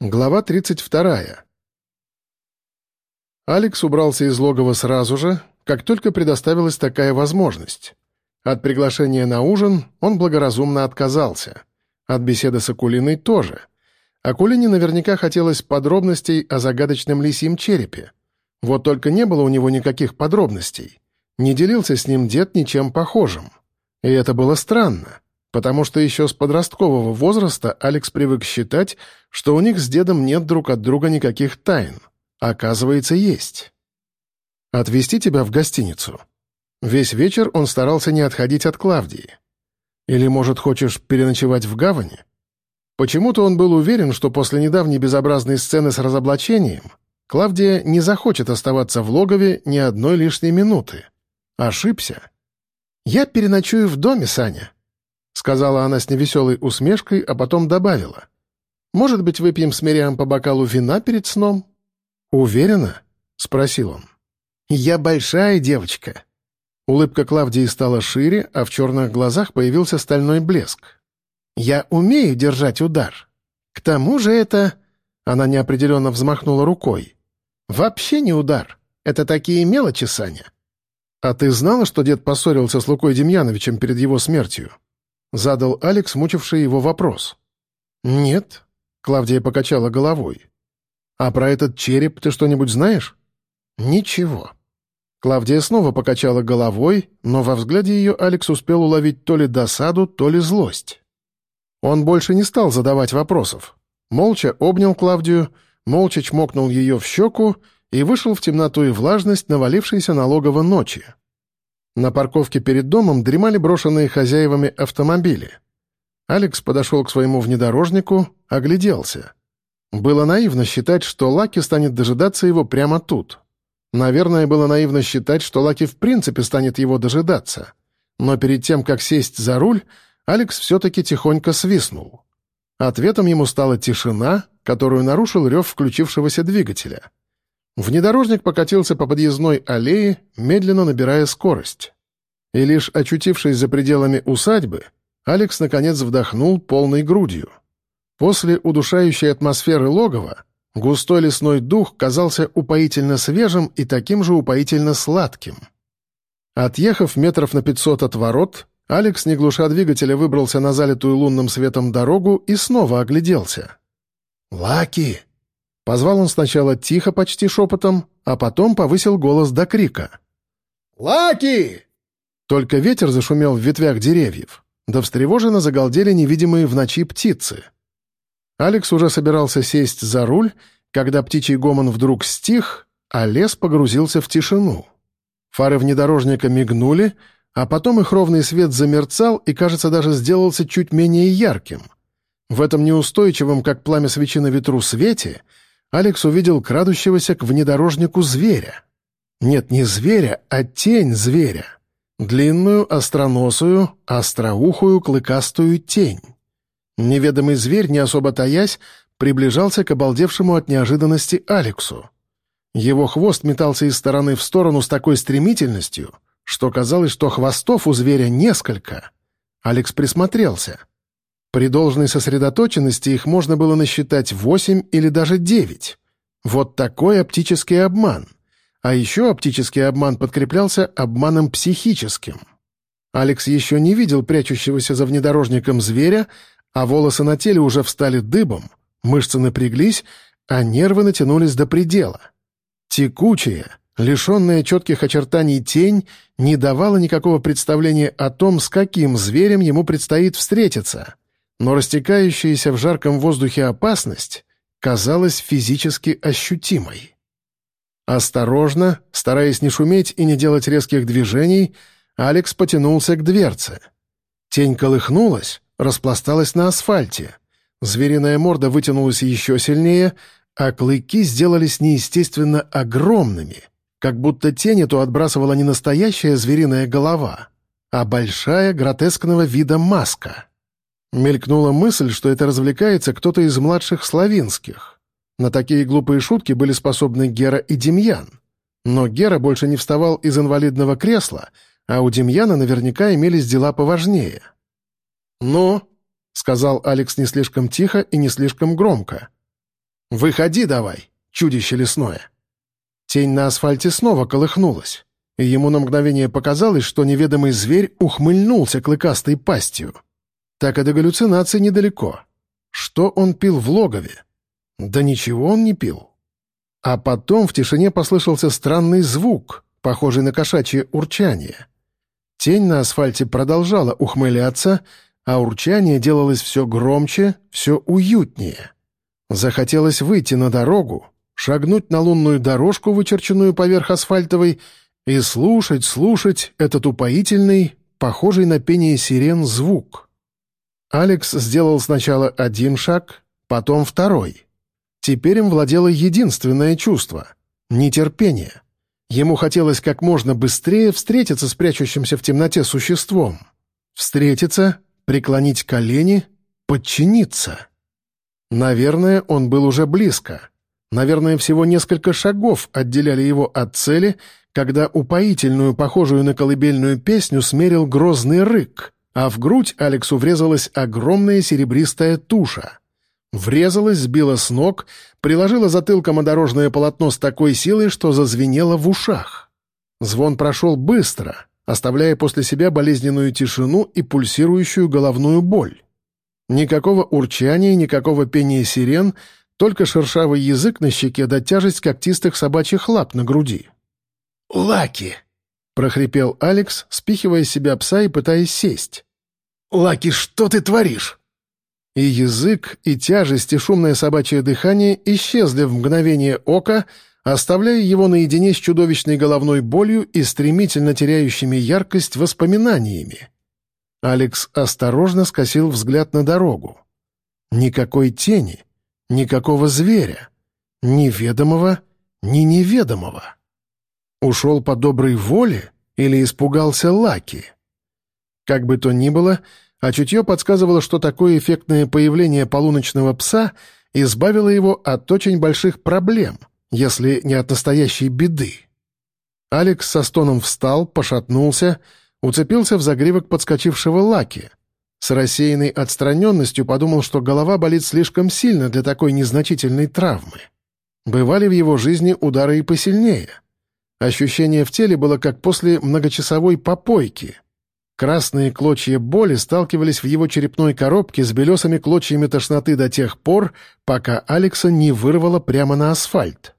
Глава 32. Алекс убрался из логова сразу же, как только предоставилась такая возможность. От приглашения на ужин он благоразумно отказался. От беседы с Акулиной тоже. Акулине наверняка хотелось подробностей о загадочном лисьем черепе. Вот только не было у него никаких подробностей. Не делился с ним дед ничем похожим. И это было странно потому что еще с подросткового возраста Алекс привык считать, что у них с дедом нет друг от друга никаких тайн. оказывается, есть. «Отвезти тебя в гостиницу». Весь вечер он старался не отходить от Клавдии. «Или, может, хочешь переночевать в гавани?» Почему-то он был уверен, что после недавней безобразной сцены с разоблачением Клавдия не захочет оставаться в логове ни одной лишней минуты. Ошибся. «Я переночую в доме, Саня», сказала она с невеселой усмешкой, а потом добавила. «Может быть, выпьем с Мириам по бокалу вина перед сном?» «Уверена?» — спросил он. «Я большая девочка». Улыбка Клавдии стала шире, а в черных глазах появился стальной блеск. «Я умею держать удар. К тому же это...» Она неопределенно взмахнула рукой. «Вообще не удар. Это такие мелочи, Саня». «А ты знала, что дед поссорился с Лукой Демьяновичем перед его смертью?» — задал Алекс, мучивший его вопрос. «Нет», — Клавдия покачала головой. «А про этот череп ты что-нибудь знаешь?» «Ничего». Клавдия снова покачала головой, но во взгляде ее Алекс успел уловить то ли досаду, то ли злость. Он больше не стал задавать вопросов. Молча обнял Клавдию, молча чмокнул ее в щеку и вышел в темноту и влажность, навалившейся на логово ночи. На парковке перед домом дремали брошенные хозяевами автомобили. Алекс подошел к своему внедорожнику, огляделся. Было наивно считать, что Лаки станет дожидаться его прямо тут. Наверное, было наивно считать, что Лаки в принципе станет его дожидаться. Но перед тем, как сесть за руль, Алекс все-таки тихонько свистнул. Ответом ему стала тишина, которую нарушил рев включившегося двигателя. Внедорожник покатился по подъездной аллее, медленно набирая скорость. И лишь очутившись за пределами усадьбы, Алекс наконец вдохнул полной грудью. После удушающей атмосферы логова густой лесной дух казался упоительно свежим и таким же упоительно сладким. Отъехав метров на пятьсот от ворот, Алекс, не глуша двигателя, выбрался на залитую лунным светом дорогу и снова огляделся. «Лаки!» Позвал он сначала тихо, почти шепотом, а потом повысил голос до крика. «Лаки!» Только ветер зашумел в ветвях деревьев, да встревоженно загалдели невидимые в ночи птицы. Алекс уже собирался сесть за руль, когда птичий гомон вдруг стих, а лес погрузился в тишину. Фары внедорожника мигнули, а потом их ровный свет замерцал и, кажется, даже сделался чуть менее ярким. В этом неустойчивом, как пламя свечи на ветру, свете — Алекс увидел крадущегося к внедорожнику зверя. Нет, не зверя, а тень зверя. Длинную, остроносую, остроухую, клыкастую тень. Неведомый зверь, не особо таясь, приближался к обалдевшему от неожиданности Алексу. Его хвост метался из стороны в сторону с такой стремительностью, что казалось, что хвостов у зверя несколько. Алекс присмотрелся. При должной сосредоточенности их можно было насчитать восемь или даже девять. Вот такой оптический обман. А еще оптический обман подкреплялся обманом психическим. Алекс еще не видел прячущегося за внедорожником зверя, а волосы на теле уже встали дыбом, мышцы напряглись, а нервы натянулись до предела. Текучая, лишенная четких очертаний тень не давала никакого представления о том, с каким зверем ему предстоит встретиться — но растекающаяся в жарком воздухе опасность казалась физически ощутимой. Осторожно, стараясь не шуметь и не делать резких движений, Алекс потянулся к дверце. Тень колыхнулась, распласталась на асфальте. Звериная морда вытянулась еще сильнее, а клыки сделались неестественно огромными, как будто тень эту отбрасывала не настоящая звериная голова, а большая гротескного вида маска — Мелькнула мысль, что это развлекается кто-то из младших славинских. На такие глупые шутки были способны Гера и Демьян. Но Гера больше не вставал из инвалидного кресла, а у Демьяна наверняка имелись дела поважнее. «Ну?» — сказал Алекс не слишком тихо и не слишком громко. «Выходи давай, чудище лесное!» Тень на асфальте снова колыхнулась, и ему на мгновение показалось, что неведомый зверь ухмыльнулся клыкастой пастью. Так и до галлюцинации недалеко. Что он пил в логове? Да ничего он не пил. А потом в тишине послышался странный звук, похожий на кошачье урчание. Тень на асфальте продолжала ухмыляться, а урчание делалось все громче, все уютнее. Захотелось выйти на дорогу, шагнуть на лунную дорожку, вычерченную поверх асфальтовой, и слушать, слушать этот упоительный, похожий на пение сирен звук. Алекс сделал сначала один шаг, потом второй. Теперь им владело единственное чувство — нетерпение. Ему хотелось как можно быстрее встретиться с прячущимся в темноте существом. Встретиться, преклонить колени, подчиниться. Наверное, он был уже близко. Наверное, всего несколько шагов отделяли его от цели, когда упоительную, похожую на колыбельную песню, смерил грозный рык, а в грудь Алексу врезалась огромная серебристая туша. Врезалась, сбила с ног, приложила затылком о полотно с такой силой, что зазвенело в ушах. Звон прошел быстро, оставляя после себя болезненную тишину и пульсирующую головную боль. Никакого урчания, никакого пения сирен, только шершавый язык на щеке да тяжесть когтистых собачьих лап на груди. «Лаки!» — прохрипел Алекс, спихивая себя пса и пытаясь сесть. «Лаки, что ты творишь?» И язык, и тяжесть, и шумное собачье дыхание исчезли в мгновение ока, оставляя его наедине с чудовищной головной болью и стремительно теряющими яркость воспоминаниями. Алекс осторожно скосил взгляд на дорогу. Никакой тени, никакого зверя, ни ведомого, ни неведомого. Ушел по доброй воле или испугался Лаки? Как бы то ни было, а чутье подсказывало, что такое эффектное появление полуночного пса избавило его от очень больших проблем, если не от настоящей беды. Алекс со стоном встал, пошатнулся, уцепился в загривок подскочившего Лаки. С рассеянной отстраненностью подумал, что голова болит слишком сильно для такой незначительной травмы. Бывали в его жизни удары и посильнее. Ощущение в теле было как после многочасовой попойки. Красные клочья боли сталкивались в его черепной коробке с белесыми клочьями тошноты до тех пор, пока Алекса не вырвало прямо на асфальт.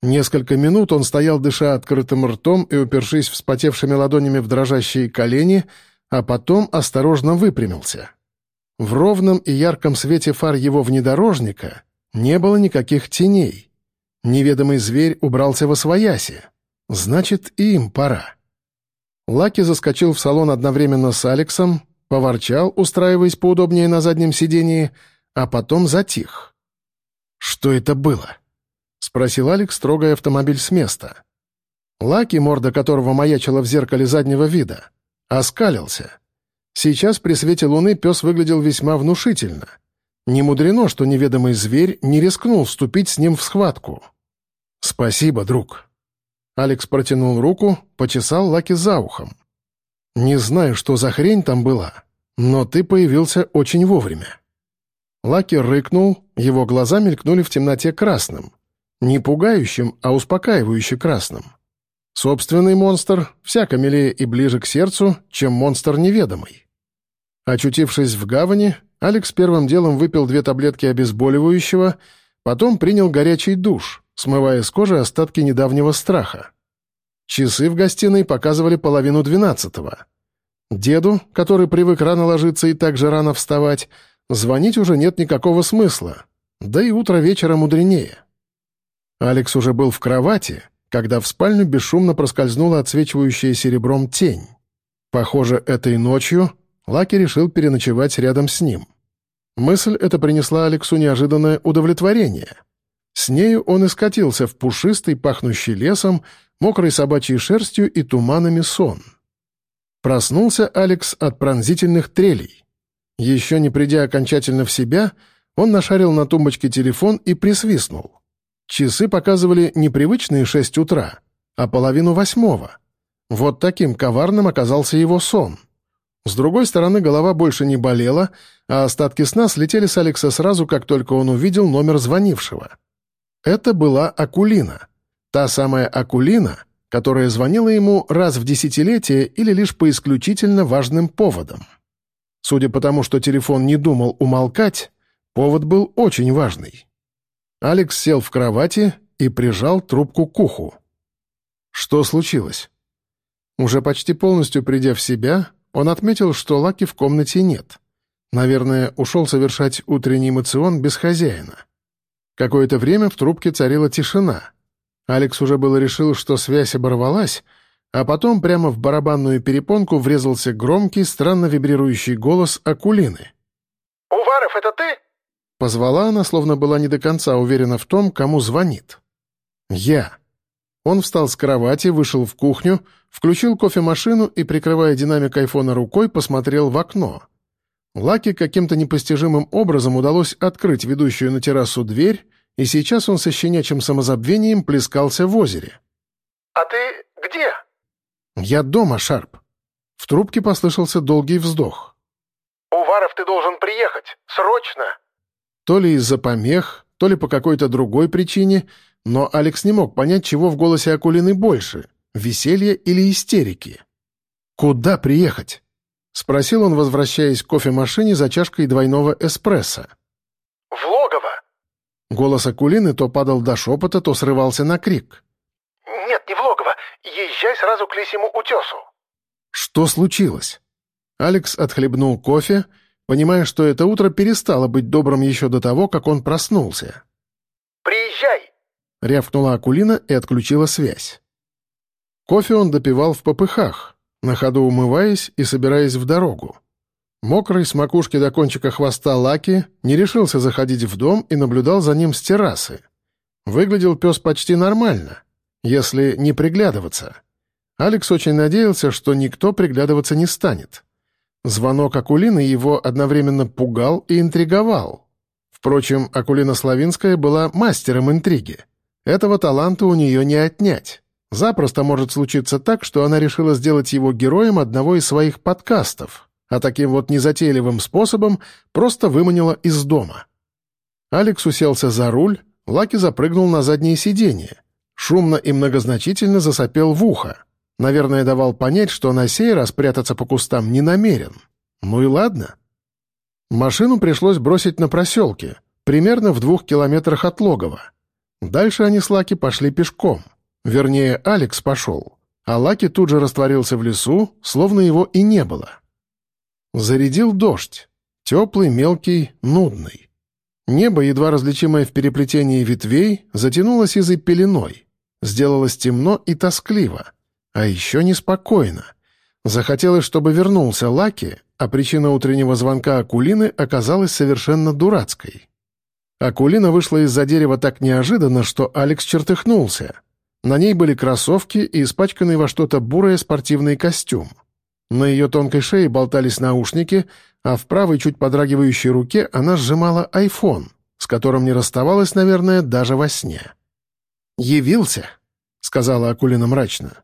Несколько минут он стоял, дыша открытым ртом и упершись вспотевшими ладонями в дрожащие колени, а потом осторожно выпрямился. В ровном и ярком свете фар его внедорожника не было никаких теней. Неведомый зверь убрался во свояси. Значит, и им пора. Лаки заскочил в салон одновременно с Алексом, поворчал, устраиваясь поудобнее на заднем сидении, а потом затих. Что это было? — спросил Алекс, трогая автомобиль с места. Лаки, морда которого маячила в зеркале заднего вида, оскалился. Сейчас при свете луны пес выглядел весьма внушительно. Не мудрено, что неведомый зверь не рискнул вступить с ним в схватку. «Спасибо, друг». Алекс протянул руку, почесал Лаки за ухом. «Не знаю, что за хрень там была, но ты появился очень вовремя». Лаки рыкнул, его глаза мелькнули в темноте красным. Не пугающим, а успокаивающе красным. Собственный монстр всяко милее и ближе к сердцу, чем монстр неведомый. Очутившись в гавани, Алекс первым делом выпил две таблетки обезболивающего, потом принял горячий душ, смывая с кожи остатки недавнего страха. Часы в гостиной показывали половину двенадцатого. Деду, который привык рано ложиться и так же рано вставать, звонить уже нет никакого смысла, да и утро вечера мудренее. Алекс уже был в кровати, когда в спальню бесшумно проскользнула отсвечивающая серебром тень. Похоже, этой ночью Лаки решил переночевать рядом с ним. Мысль эта принесла Алексу неожиданное удовлетворение. С нею он и скатился в пушистый, пахнущий лесом, мокрой собачьей шерстью и туманами сон. Проснулся Алекс от пронзительных трелей. Еще не придя окончательно в себя, он нашарил на тумбочке телефон и присвистнул. Часы показывали не привычные шесть утра, а половину восьмого. Вот таким коварным оказался его сон. С другой стороны, голова больше не болела, а остатки сна слетели с Алекса сразу, как только он увидел номер звонившего. Это была Акулина. Та самая Акулина, которая звонила ему раз в десятилетие или лишь по исключительно важным поводам. Судя по тому, что телефон не думал умолкать, повод был очень важный. Алекс сел в кровати и прижал трубку к уху. Что случилось? Уже почти полностью придя в себя, он отметил, что Лаки в комнате нет. Наверное, ушел совершать утренний эмоцион без хозяина. Какое-то время в трубке царила тишина. Алекс уже было решил, что связь оборвалась, а потом прямо в барабанную перепонку врезался громкий, странно вибрирующий голос Акулины. «Уваров, это ты?» Позвала она, словно была не до конца уверена в том, кому звонит. «Я». Он встал с кровати, вышел в кухню, включил кофемашину и, прикрывая динамик айфона рукой, посмотрел в окно. Лаки каким-то непостижимым образом удалось открыть ведущую на террасу дверь, и сейчас он со щенячьим самозабвением плескался в озере. «А ты где?» «Я дома, Шарп». В трубке послышался долгий вздох. «Уваров, ты должен приехать! Срочно!» То ли из-за помех, то ли по какой-то другой причине, но Алекс не мог понять, чего в голосе Акулины больше — веселья или истерики. «Куда приехать?» — спросил он, возвращаясь к кофемашине за чашкой двойного эспрессо. «В логово!» Голос Акулины то падал до шепота, то срывался на крик. «Нет, не в логово. Езжай сразу к лисьему утесу». «Что случилось?» Алекс отхлебнул кофе, понимая, что это утро перестало быть добрым еще до того, как он проснулся. «Приезжай!» — рявкнула Акулина и отключила связь. Кофе он допивал в попыхах, на ходу умываясь и собираясь в дорогу. Мокрый с макушки до кончика хвоста Лаки не решился заходить в дом и наблюдал за ним с террасы. Выглядел пес почти нормально, если не приглядываться. Алекс очень надеялся, что никто приглядываться не станет. Звонок Акулины его одновременно пугал и интриговал. Впрочем, Акулина Славинская была мастером интриги. Этого таланта у нее не отнять. Запросто может случиться так, что она решила сделать его героем одного из своих подкастов, а таким вот незатейливым способом просто выманила из дома. Алекс уселся за руль, Лаки запрыгнул на заднее сиденье. Шумно и многозначительно засопел в ухо. Наверное, давал понять, что на сей раз прятаться по кустам не намерен. Ну и ладно. Машину пришлось бросить на проселке, примерно в двух километрах от логова. Дальше они с Лаки пошли пешком — Вернее, Алекс пошел, а Лаки тут же растворился в лесу, словно его и не было. Зарядил дождь. Теплый, мелкий, нудный. Небо, едва различимое в переплетении ветвей, затянулось из-за пеленой. Сделалось темно и тоскливо. А еще неспокойно. Захотелось, чтобы вернулся Лаки, а причина утреннего звонка Акулины оказалась совершенно дурацкой. Акулина вышла из-за дерева так неожиданно, что Алекс чертыхнулся — на ней были кроссовки и испачканный во что-то бурое спортивный костюм. На ее тонкой шее болтались наушники, а в правой чуть подрагивающей руке она сжимала айфон, с которым не расставалась, наверное, даже во сне. «Явился», — сказала Акулина мрачно.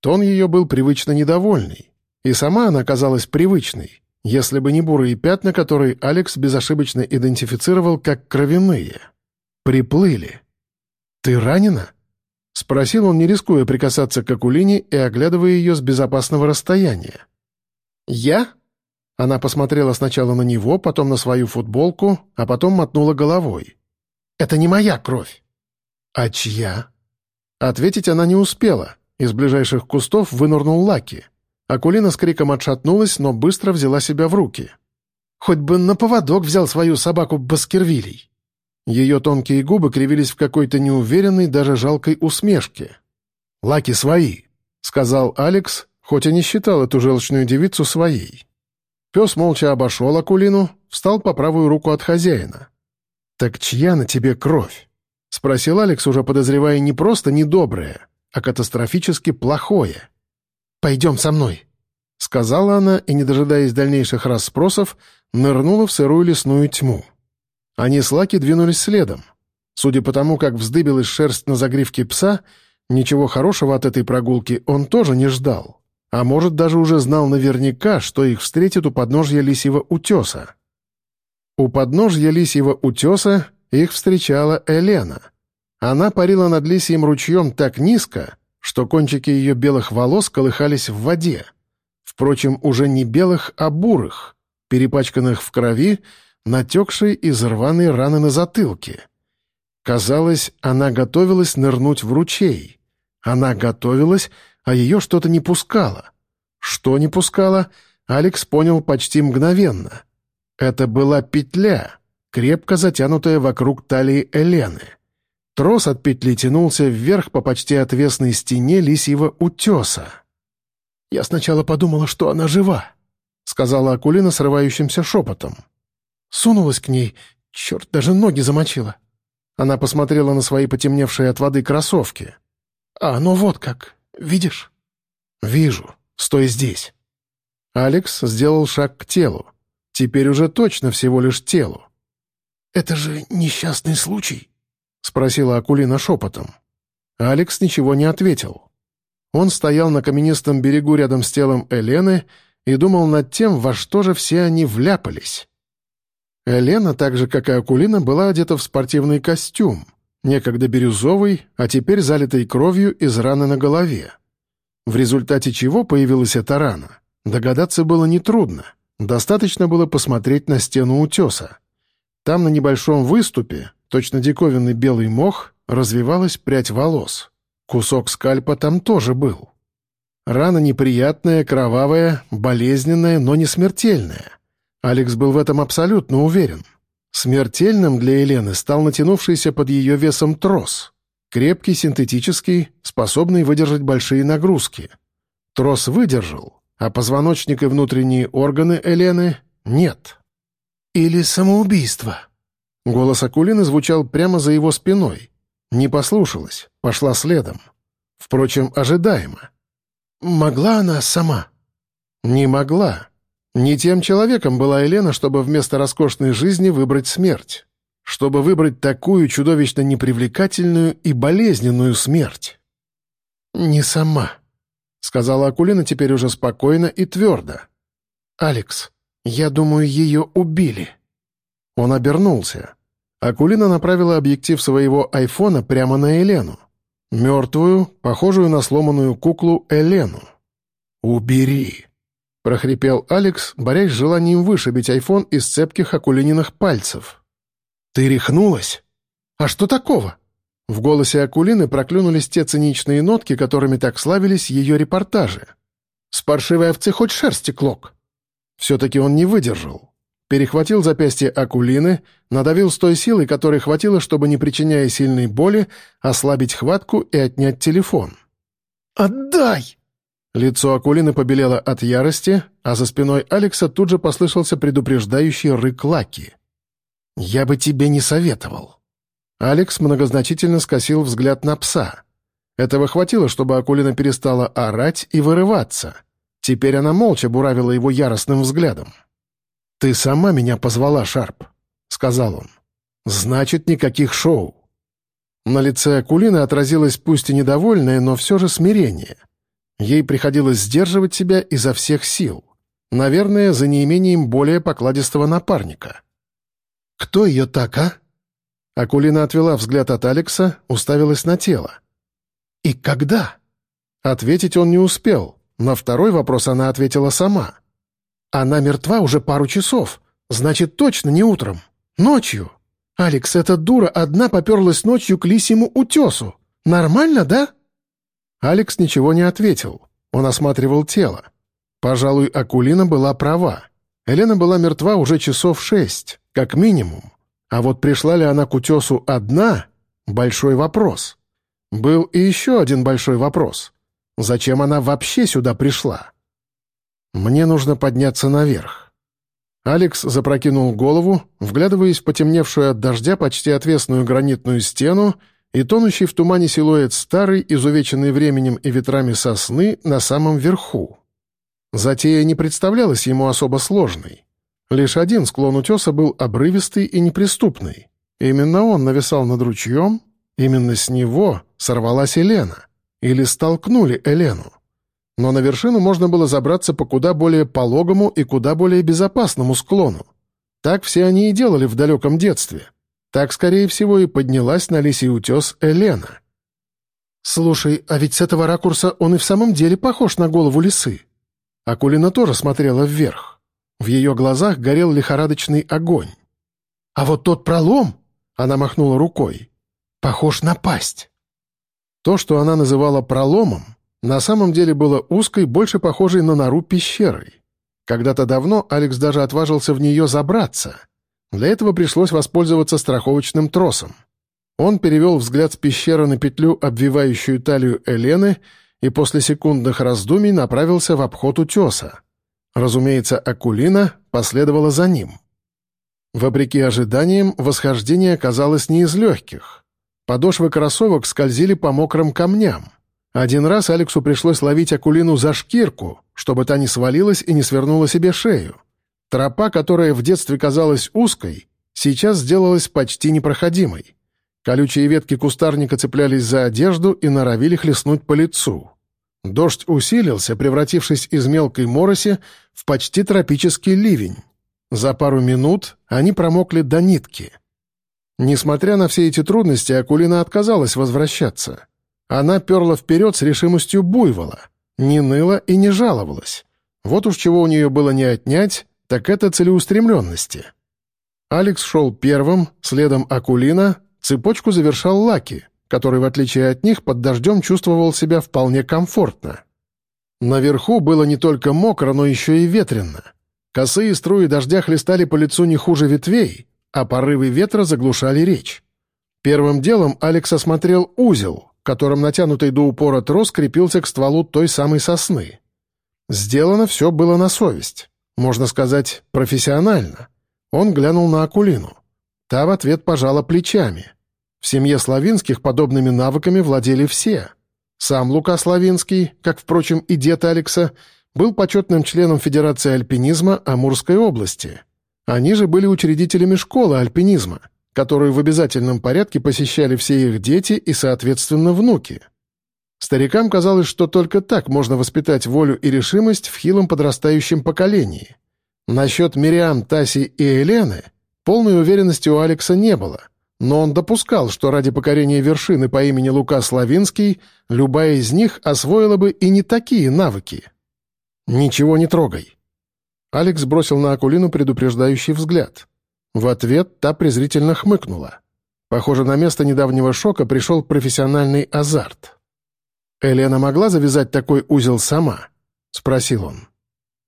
Тон ее был привычно недовольный, и сама она казалась привычной, если бы не бурые пятна, которые Алекс безошибочно идентифицировал как кровяные. Приплыли. «Ты ранена?» — спросил он, не рискуя прикасаться к Акулине и оглядывая ее с безопасного расстояния. «Я?» Она посмотрела сначала на него, потом на свою футболку, а потом мотнула головой. «Это не моя кровь». «А чья?» Ответить она не успела. Из ближайших кустов вынырнул Лаки. Акулина с криком отшатнулась, но быстро взяла себя в руки. «Хоть бы на поводок взял свою собаку Баскервилей». Ее тонкие губы кривились в какой-то неуверенной, даже жалкой усмешке. «Лаки свои», — сказал Алекс, хоть и не считал эту желчную девицу своей. Пес молча обошел Акулину, встал по правую руку от хозяина. «Так чья на тебе кровь?» — спросил Алекс, уже подозревая не просто недоброе, а катастрофически плохое. «Пойдем со мной», — сказала она и, не дожидаясь дальнейших расспросов, нырнула в сырую лесную тьму. Они с Лаки двинулись следом. Судя по тому, как вздыбилась шерсть на загривке пса, ничего хорошего от этой прогулки он тоже не ждал. А может, даже уже знал наверняка, что их встретит у подножья Лисьего утеса. У подножья Лисьего утеса их встречала Елена. Она парила над Лисьим ручьем так низко, что кончики ее белых волос колыхались в воде. Впрочем, уже не белых, а бурых, перепачканных в крови, натекшей из рваной раны на затылке. Казалось, она готовилась нырнуть в ручей. Она готовилась, а ее что-то не пускало. Что не пускало, Алекс понял почти мгновенно. Это была петля, крепко затянутая вокруг талии Элены. Трос от петли тянулся вверх по почти отвесной стене лисьего утеса. «Я сначала подумала, что она жива», — сказала Акулина срывающимся шепотом. Сунулась к ней, черт, даже ноги замочила. Она посмотрела на свои потемневшие от воды кроссовки. «А, ну вот как, видишь?» «Вижу. Стой здесь». Алекс сделал шаг к телу. Теперь уже точно всего лишь телу. «Это же несчастный случай?» — спросила Акулина шепотом. Алекс ничего не ответил. Он стоял на каменистом берегу рядом с телом Элены и думал над тем, во что же все они вляпались. Елена, так же, как и Акулина, была одета в спортивный костюм, некогда бирюзовый, а теперь залитый кровью из раны на голове. В результате чего появилась эта рана, догадаться было нетрудно. Достаточно было посмотреть на стену утеса. Там на небольшом выступе, точно диковинный белый мох, развивалась прядь волос. Кусок скальпа там тоже был. Рана неприятная, кровавая, болезненная, но не смертельная. Алекс был в этом абсолютно уверен. Смертельным для Елены стал натянувшийся под ее весом трос. Крепкий, синтетический, способный выдержать большие нагрузки. Трос выдержал, а позвоночник и внутренние органы Елены — нет. «Или самоубийство?» Голос Акулины звучал прямо за его спиной. Не послушалась, пошла следом. Впрочем, ожидаемо. «Могла она сама?» «Не могла. Не тем человеком была Елена, чтобы вместо роскошной жизни выбрать смерть. Чтобы выбрать такую чудовищно непривлекательную и болезненную смерть. «Не сама», — сказала Акулина теперь уже спокойно и твердо. «Алекс, я думаю, ее убили». Он обернулся. Акулина направила объектив своего айфона прямо на Елену. Мертвую, похожую на сломанную куклу Елену. «Убери!» — прохрипел Алекс, борясь с желанием вышибить айфон из цепких акулининых пальцев. «Ты рехнулась? А что такого?» В голосе Акулины проклюнулись те циничные нотки, которыми так славились ее репортажи. «С паршивой овцы хоть шерсти клок!» Все-таки он не выдержал. Перехватил запястье Акулины, надавил с той силой, которой хватило, чтобы, не причиняя сильной боли, ослабить хватку и отнять телефон. «Отдай!» Лицо Акулины побелело от ярости, а за спиной Алекса тут же послышался предупреждающий рык Лаки. «Я бы тебе не советовал». Алекс многозначительно скосил взгляд на пса. Этого хватило, чтобы Акулина перестала орать и вырываться. Теперь она молча буравила его яростным взглядом. «Ты сама меня позвала, Шарп», — сказал он. «Значит, никаких шоу». На лице Акулины отразилось пусть и недовольное, но все же смирение — Ей приходилось сдерживать себя изо всех сил. Наверное, за неимением более покладистого напарника. «Кто ее так, а?» Акулина отвела взгляд от Алекса, уставилась на тело. «И когда?» Ответить он не успел. На второй вопрос она ответила сама. «Она мертва уже пару часов. Значит, точно не утром. Ночью. Алекс, эта дура одна поперлась ночью к лисьему утесу. Нормально, да?» Алекс ничего не ответил. Он осматривал тело. Пожалуй, Акулина была права. Елена была мертва уже часов шесть, как минимум. А вот пришла ли она к утесу одна — большой вопрос. Был и еще один большой вопрос. Зачем она вообще сюда пришла? Мне нужно подняться наверх. Алекс запрокинул голову, вглядываясь в потемневшую от дождя почти отвесную гранитную стену и тонущий в тумане силуэт старый, изувеченный временем и ветрами сосны на самом верху. Затея не представлялась ему особо сложной. Лишь один склон утеса был обрывистый и неприступный. Именно он нависал над ручьем, именно с него сорвалась Елена. Или столкнули Елену. но на вершину можно было забраться по куда более пологому и куда более безопасному склону. Так все они и делали в далеком детстве. Так, скорее всего, и поднялась на лисий утес Элена. «Слушай, а ведь с этого ракурса он и в самом деле похож на голову лисы». Акулина тоже смотрела вверх. В ее глазах горел лихорадочный огонь. «А вот тот пролом...» — она махнула рукой. «Похож на пасть». То, что она называла проломом, на самом деле было узкой, больше похожей на нору пещерой. Когда-то давно Алекс даже отважился в нее забраться. Для этого пришлось воспользоваться страховочным тросом. Он перевел взгляд с пещеры на петлю, обвивающую талию Элены, и после секундных раздумий направился в обход утеса. Разумеется, Акулина последовала за ним. Вопреки ожиданиям, восхождение оказалось не из легких. Подошвы кроссовок скользили по мокрым камням. Один раз Алексу пришлось ловить Акулину за шкирку, чтобы та не свалилась и не свернула себе шею. Тропа, которая в детстве казалась узкой, сейчас сделалась почти непроходимой. Колючие ветки кустарника цеплялись за одежду и норовили хлестнуть по лицу. Дождь усилился, превратившись из мелкой мороси в почти тропический ливень. За пару минут они промокли до нитки. Несмотря на все эти трудности, Акулина отказалась возвращаться. Она перла вперед с решимостью буйвола, не ныла и не жаловалась. Вот уж чего у нее было не отнять, так это целеустремленности. Алекс шел первым, следом Акулина, Цепочку завершал Лаки, который, в отличие от них, под дождем чувствовал себя вполне комфортно. Наверху было не только мокро, но еще и ветрено. Косые струи дождя хлестали по лицу не хуже ветвей, а порывы ветра заглушали речь. Первым делом Алекс осмотрел узел, которым натянутый до упора трос крепился к стволу той самой сосны. Сделано все было на совесть. Можно сказать, профессионально. Он глянул на Акулину. Та в ответ пожала плечами. В семье Славинских подобными навыками владели все. Сам Лука Славинский, как, впрочем, и дед Алекса, был почетным членом Федерации альпинизма Амурской области. Они же были учредителями школы альпинизма, которую в обязательном порядке посещали все их дети и, соответственно, внуки. Старикам казалось, что только так можно воспитать волю и решимость в хилом подрастающем поколении. Насчет Мириам, Таси и Елены Полной уверенности у Алекса не было, но он допускал, что ради покорения вершины по имени Лука Славинский любая из них освоила бы и не такие навыки. «Ничего не трогай». Алекс бросил на Акулину предупреждающий взгляд. В ответ та презрительно хмыкнула. Похоже, на место недавнего шока пришел профессиональный азарт. «Элена могла завязать такой узел сама?» — спросил он.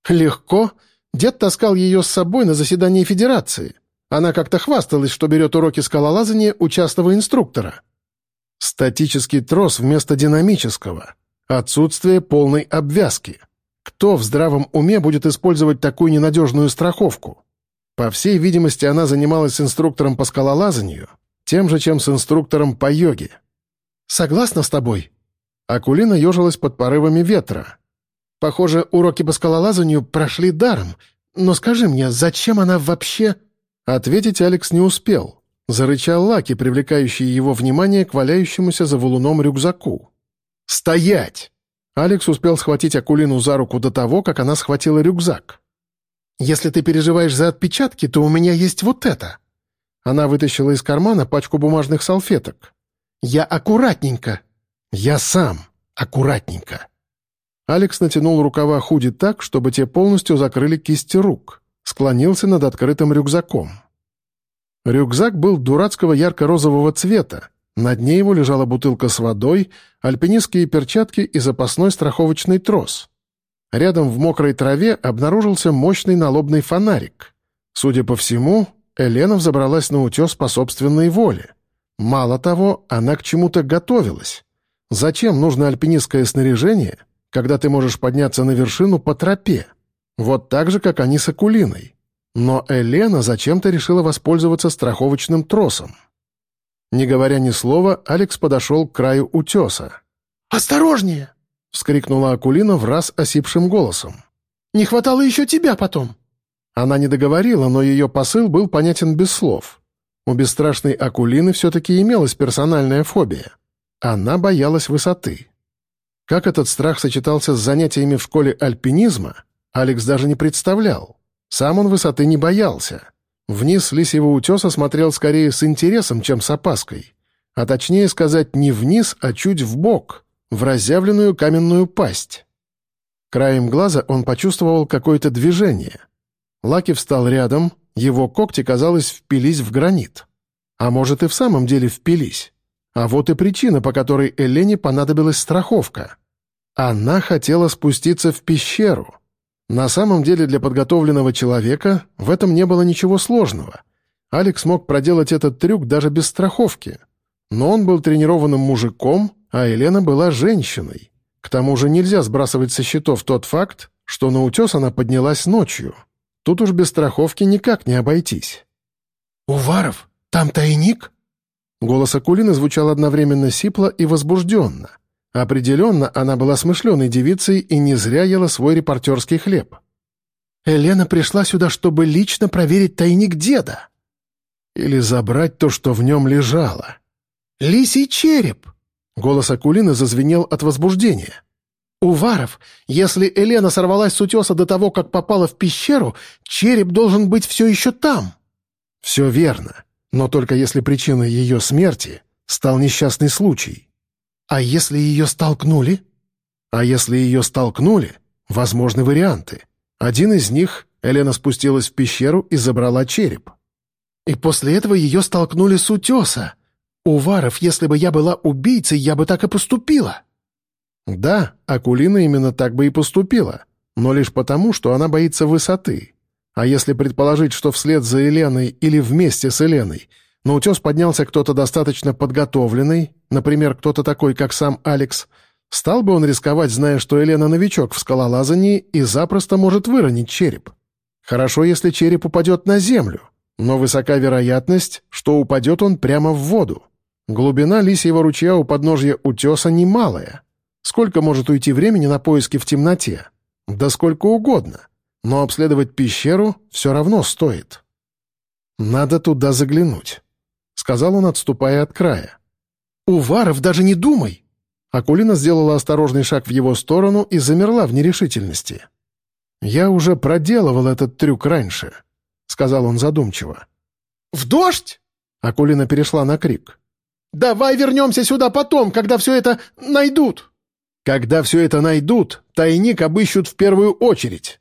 «Легко. Дед таскал ее с собой на заседание Федерации. Она как-то хвасталась, что берет уроки скалолазания у частного инструктора. Статический трос вместо динамического. Отсутствие полной обвязки. Кто в здравом уме будет использовать такую ненадежную страховку? По всей видимости, она занималась с инструктором по скалолазанию, тем же, чем с инструктором по йоге. «Согласна с тобой?» Акулина ежилась под порывами ветра. «Похоже, уроки по скалолазанию прошли даром. Но скажи мне, зачем она вообще...» Ответить Алекс не успел. Зарычал Лаки, привлекающий его внимание к валяющемуся за валуном рюкзаку. «Стоять!» Алекс успел схватить Акулину за руку до того, как она схватила рюкзак. «Если ты переживаешь за отпечатки, то у меня есть вот это». Она вытащила из кармана пачку бумажных салфеток. «Я аккуратненько». «Я сам аккуратненько». Алекс натянул рукава худи так, чтобы те полностью закрыли кисти рук склонился над открытым рюкзаком. Рюкзак был дурацкого ярко-розового цвета. На дне его лежала бутылка с водой, альпинистские перчатки и запасной страховочный трос. Рядом в мокрой траве обнаружился мощный налобный фонарик. Судя по всему, Елена взобралась на утес по собственной воле. Мало того, она к чему-то готовилась. Зачем нужно альпинистское снаряжение, когда ты можешь подняться на вершину по тропе? Вот так же, как они с Акулиной. Но Елена зачем-то решила воспользоваться страховочным тросом. Не говоря ни слова, Алекс подошел к краю утеса. «Осторожнее!» — вскрикнула Акулина в раз осипшим голосом. «Не хватало еще тебя потом!» Она не договорила, но ее посыл был понятен без слов. У бесстрашной Акулины все-таки имелась персональная фобия. Она боялась высоты. Как этот страх сочетался с занятиями в школе альпинизма, Алекс даже не представлял. Сам он высоты не боялся. Вниз лисьего утеса смотрел скорее с интересом, чем с опаской. А точнее сказать, не вниз, а чуть в бок, в разъявленную каменную пасть. Краем глаза он почувствовал какое-то движение. Лаки встал рядом, его когти, казалось, впились в гранит. А может, и в самом деле впились. А вот и причина, по которой Элене понадобилась страховка. Она хотела спуститься в пещеру. На самом деле для подготовленного человека в этом не было ничего сложного. Алекс мог проделать этот трюк даже без страховки. Но он был тренированным мужиком, а Елена была женщиной. К тому же нельзя сбрасывать со счетов тот факт, что на утес она поднялась ночью. Тут уж без страховки никак не обойтись. «Уваров, там тайник?» Голос Акулины звучал одновременно сипло и возбужденно. Определенно, она была смышленой девицей и не зря ела свой репортерский хлеб. «Елена пришла сюда, чтобы лично проверить тайник деда». «Или забрать то, что в нем лежало». «Лисий череп!» Голос Акулины зазвенел от возбуждения. «Уваров, если Елена сорвалась с утеса до того, как попала в пещеру, череп должен быть все еще там». «Все верно но только если причиной ее смерти стал несчастный случай. А если ее столкнули? А если ее столкнули, возможны варианты. Один из них — Елена спустилась в пещеру и забрала череп. И после этого ее столкнули с утеса. Уваров, если бы я была убийцей, я бы так и поступила. Да, Акулина именно так бы и поступила, но лишь потому, что она боится высоты. А если предположить, что вслед за Еленой или вместе с Еленой на утес поднялся кто-то достаточно подготовленный, например, кто-то такой, как сам Алекс, стал бы он рисковать, зная, что Елена новичок в скалолазании и запросто может выронить череп? Хорошо, если череп упадет на землю, но высока вероятность, что упадет он прямо в воду. Глубина лисьего ручья у подножья утеса немалая. Сколько может уйти времени на поиски в темноте? Да сколько угодно но обследовать пещеру все равно стоит. «Надо туда заглянуть», — сказал он, отступая от края. «Уваров, даже не думай!» Акулина сделала осторожный шаг в его сторону и замерла в нерешительности. «Я уже проделывал этот трюк раньше», — сказал он задумчиво. «В дождь?» — Акулина перешла на крик. «Давай вернемся сюда потом, когда все это найдут!» «Когда все это найдут, тайник обыщут в первую очередь!»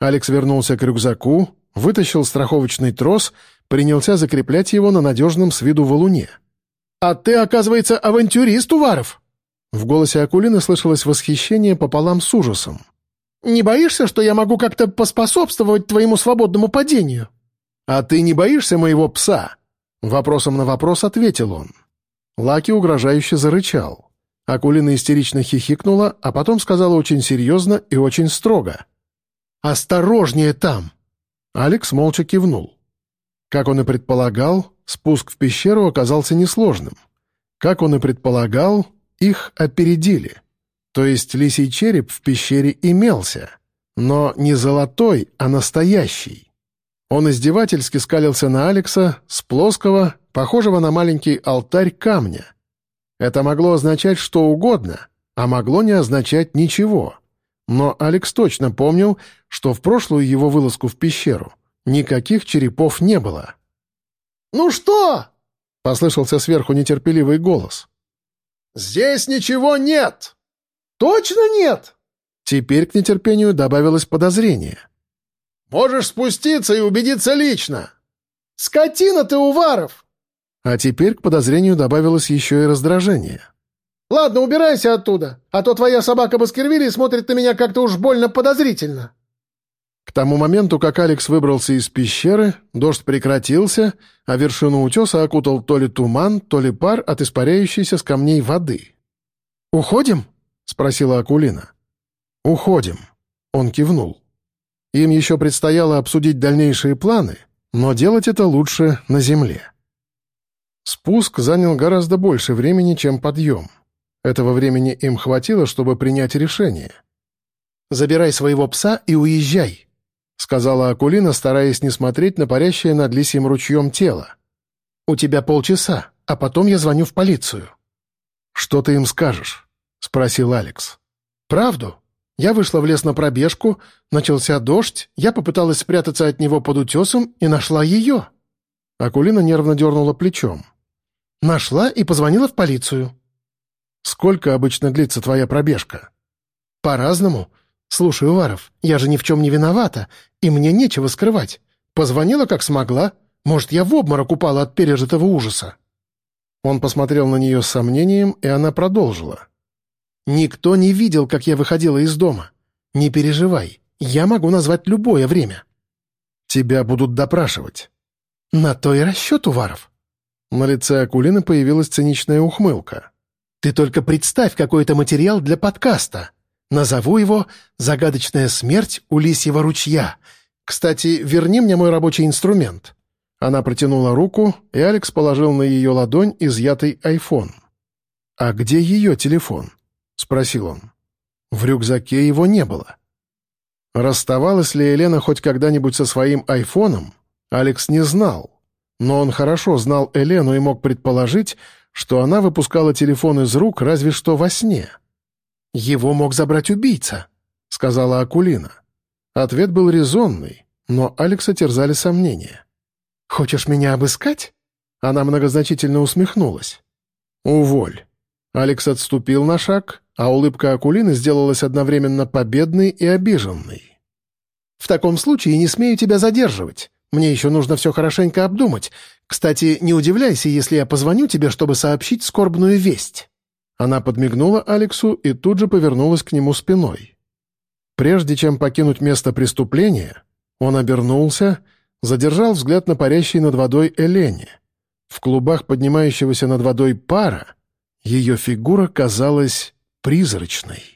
Алекс вернулся к рюкзаку, вытащил страховочный трос, принялся закреплять его на надежном с виду валуне. «А ты, оказывается, авантюрист, Уваров!» В голосе Акулины слышалось восхищение пополам с ужасом. «Не боишься, что я могу как-то поспособствовать твоему свободному падению?» «А ты не боишься моего пса?» Вопросом на вопрос ответил он. Лаки угрожающе зарычал. Акулина истерично хихикнула, а потом сказала очень серьезно и очень строго. «Осторожнее там!» Алекс молча кивнул. Как он и предполагал, спуск в пещеру оказался несложным. Как он и предполагал, их опередили. То есть лисий череп в пещере имелся, но не золотой, а настоящий. Он издевательски скалился на Алекса с плоского, похожего на маленький алтарь камня. Это могло означать что угодно, а могло не означать ничего — но Алекс точно помнил, что в прошлую его вылазку в пещеру никаких черепов не было. «Ну что?» — послышался сверху нетерпеливый голос. «Здесь ничего нет!» «Точно нет?» Теперь к нетерпению добавилось подозрение. «Можешь спуститься и убедиться лично!» «Скотина ты, Уваров!» А теперь к подозрению добавилось еще и раздражение. Ладно, убирайся оттуда, а то твоя собака Баскервилли смотрит на меня как-то уж больно подозрительно». К тому моменту, как Алекс выбрался из пещеры, дождь прекратился, а вершину утеса окутал то ли туман, то ли пар от испаряющейся с камней воды. «Уходим?» — спросила Акулина. «Уходим», — он кивнул. Им еще предстояло обсудить дальнейшие планы, но делать это лучше на земле. Спуск занял гораздо больше времени, чем подъем. Этого времени им хватило, чтобы принять решение. «Забирай своего пса и уезжай», — сказала Акулина, стараясь не смотреть на парящее над лисьим ручьем тело. «У тебя полчаса, а потом я звоню в полицию». «Что ты им скажешь?» — спросил Алекс. «Правду. Я вышла в лес на пробежку, начался дождь, я попыталась спрятаться от него под утесом и нашла ее». Акулина нервно дернула плечом. «Нашла и позвонила в полицию». «Сколько обычно длится твоя пробежка?» «По-разному. Слушай, Уваров, я же ни в чем не виновата, и мне нечего скрывать. Позвонила, как смогла. Может, я в обморок упала от пережитого ужаса». Он посмотрел на нее с сомнением, и она продолжила. «Никто не видел, как я выходила из дома. Не переживай, я могу назвать любое время». «Тебя будут допрашивать». «На то и расчет, Уваров». На лице Акулины появилась циничная ухмылка. «Ты только представь какой-то материал для подкаста. Назову его «Загадочная смерть у лисьего ручья». Кстати, верни мне мой рабочий инструмент». Она протянула руку, и Алекс положил на ее ладонь изъятый айфон. «А где ее телефон?» — спросил он. В рюкзаке его не было. Расставалась ли Елена хоть когда-нибудь со своим айфоном, Алекс не знал. Но он хорошо знал Елену и мог предположить, что она выпускала телефон из рук разве что во сне. «Его мог забрать убийца», — сказала Акулина. Ответ был резонный, но Алекса терзали сомнения. «Хочешь меня обыскать?» Она многозначительно усмехнулась. «Уволь». Алекс отступил на шаг, а улыбка Акулины сделалась одновременно победной и обиженной. «В таком случае не смею тебя задерживать. Мне еще нужно все хорошенько обдумать. Кстати, не удивляйся, если я позвоню тебе, чтобы сообщить скорбную весть». Она подмигнула Алексу и тут же повернулась к нему спиной. Прежде чем покинуть место преступления, он обернулся, задержал взгляд на парящей над водой Элене. В клубах поднимающегося над водой пара ее фигура казалась призрачной.